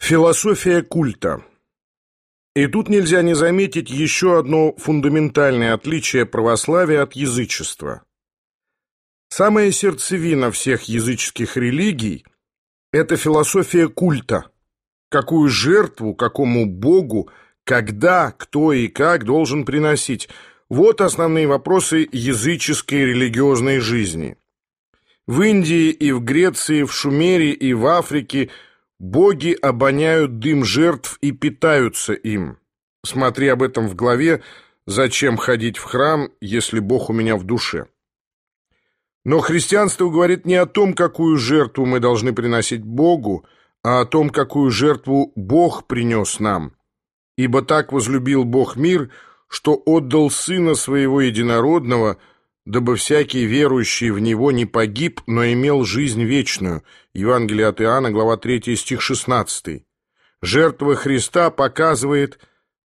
Философия культа. И тут нельзя не заметить еще одно фундаментальное отличие православия от язычества. Самая сердцевина всех языческих религий – это философия культа. Какую жертву, какому богу, когда, кто и как должен приносить – вот основные вопросы языческой религиозной жизни. В Индии и в Греции, в Шумере и в Африке – Боги обоняют дым жертв и питаются им. Смотри об этом в главе «Зачем ходить в храм, если Бог у меня в душе?». Но христианство говорит не о том, какую жертву мы должны приносить Богу, а о том, какую жертву Бог принес нам. Ибо так возлюбил Бог мир, что отдал Сына Своего Единородного – дабы всякий верующий в Него не погиб, но имел жизнь вечную. Евангелие от Иоанна, глава 3, стих 16. Жертва Христа показывает,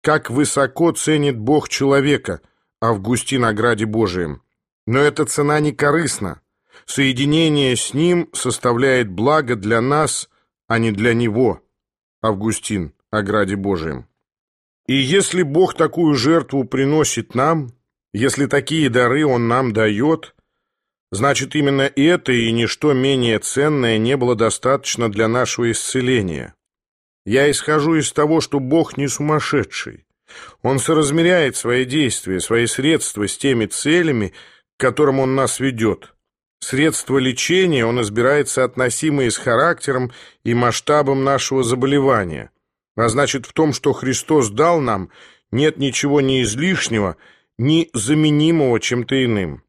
как высоко ценит Бог человека, Августин о граде Божием. Но эта цена не корыстна. Соединение с Ним составляет благо для нас, а не для Него. Августин о граде Божием. И если Бог такую жертву приносит нам, если такие дары Он нам дает, значит, именно это и ничто менее ценное не было достаточно для нашего исцеления. Я исхожу из того, что Бог не сумасшедший. Он соразмеряет свои действия, свои средства с теми целями, к которым Он нас ведет. Средства лечения Он избирает соотносимые с характером и масштабом нашего заболевания. А значит, в том, что Христос дал нам, нет ничего не излишнего – незаменимого чем-то иным.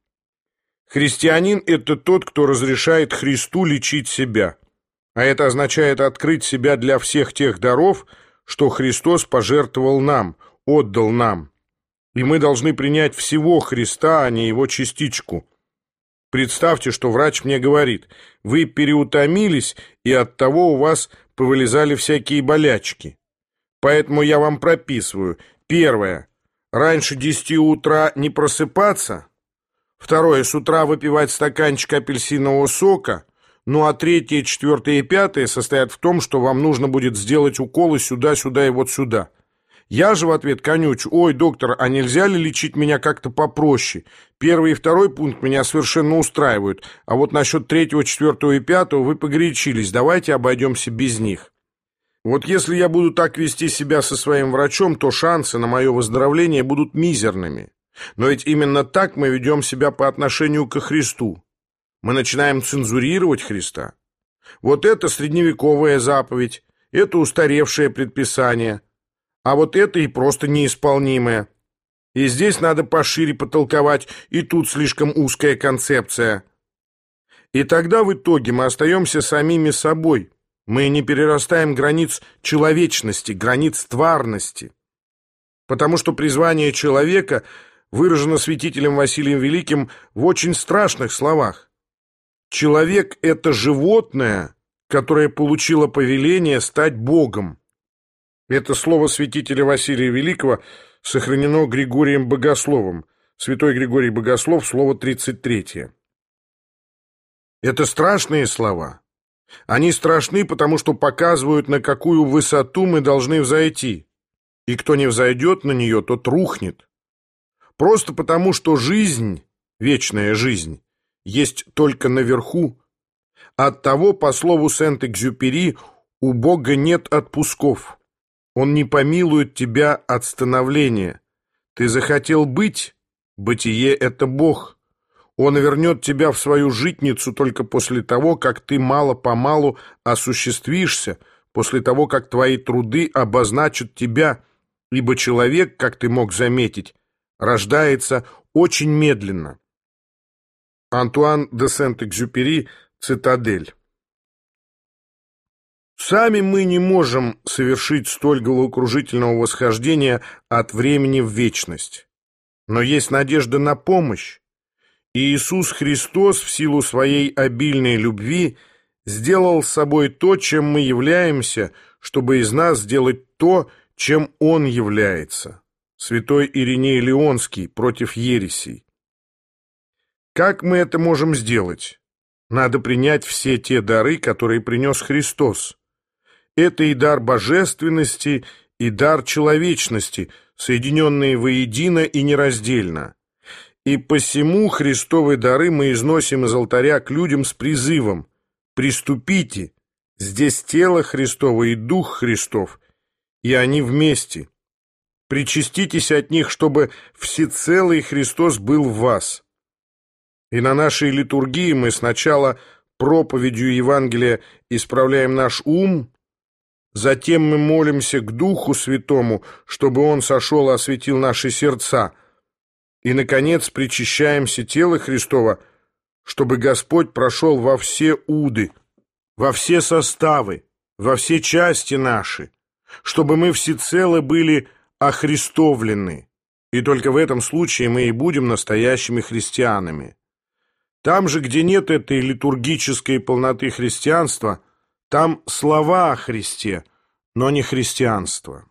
Христианин – это тот, кто разрешает Христу лечить себя, а это означает открыть себя для всех тех даров, что Христос пожертвовал нам, отдал нам. И мы должны принять всего Христа, а не его частичку. Представьте, что врач мне говорит, вы переутомились, и оттого у вас повылезали всякие болячки. Поэтому я вам прописываю. Первое – раньше десяти утра не просыпаться, второе, с утра выпивать стаканчик апельсинового сока, ну а третье, четвертое и пятое состоят в том, что вам нужно будет сделать уколы сюда, сюда и вот сюда. Я же в ответ конючу, ой, доктор, а нельзя ли лечить меня как-то попроще? Первый и второй пункт меня совершенно устраивают, а вот насчет третьего, четвертого и пятого вы погорячились, давайте обойдемся без них. Вот если я буду так вести себя со своим врачом, то шансы на мое выздоровление будут мизерными. Но ведь именно так мы ведем себя по отношению ко Христу. Мы начинаем цензурировать Христа. Вот это средневековая заповедь, это устаревшее предписание, а вот это и просто неисполнимое. И здесь надо пошире потолковать, и тут слишком узкая концепция. И тогда в итоге мы остаемся самими собой – мы не перерастаем границ человечности, границ тварности. Потому что призвание человека выражено святителем Василием Великим в очень страшных словах. Человек – это животное, которое получило повеление стать Богом. Это слово святителя Василия Великого сохранено Григорием Богословом. Святой Григорий Богослов, слово 33. Это страшные слова. Они страшны, потому что показывают, на какую высоту мы должны взойти. И кто не взойдет на нее, тот рухнет. Просто потому, что жизнь, вечная жизнь, есть только наверху. Оттого, по слову Сент-Экзюпери, у Бога нет отпусков. Он не помилует тебя от становления. Ты захотел быть, бытие — это Бог. Он вернет тебя в свою житницу только после того, как ты мало-помалу осуществишься, после того, как твои труды обозначат тебя, ибо человек, как ты мог заметить, рождается очень медленно. Антуан де Сент-Экзюпери, «Цитадель». Сами мы не можем совершить столь головокружительного восхождения от времени в вечность. Но есть надежда на помощь, Иисус Христос в силу своей обильной любви сделал собой то, чем мы являемся, чтобы из нас сделать то, чем Он является. Святой Ириней Леонский против ересей. Как мы это можем сделать? Надо принять все те дары, которые принес Христос. это и дар божественности, и дар человечности, соединенные воедино и нераздельно. И посему Христовы дары мы износим из алтаря к людям с призывом «Приступите, здесь тело Христово и Дух Христов, и они вместе. Причаститесь от них, чтобы всецелый Христос был в вас». И на нашей литургии мы сначала проповедью Евангелия исправляем наш ум, затем мы молимся к Духу Святому, чтобы Он сошел и осветил наши сердца – и, наконец, причащаемся тела Христова, чтобы Господь прошел во все уды, во все составы, во все части наши, чтобы мы всецело были охристовлены, и только в этом случае мы и будем настоящими христианами. Там же, где нет этой литургической полноты христианства, там слова о Христе, но не христианство.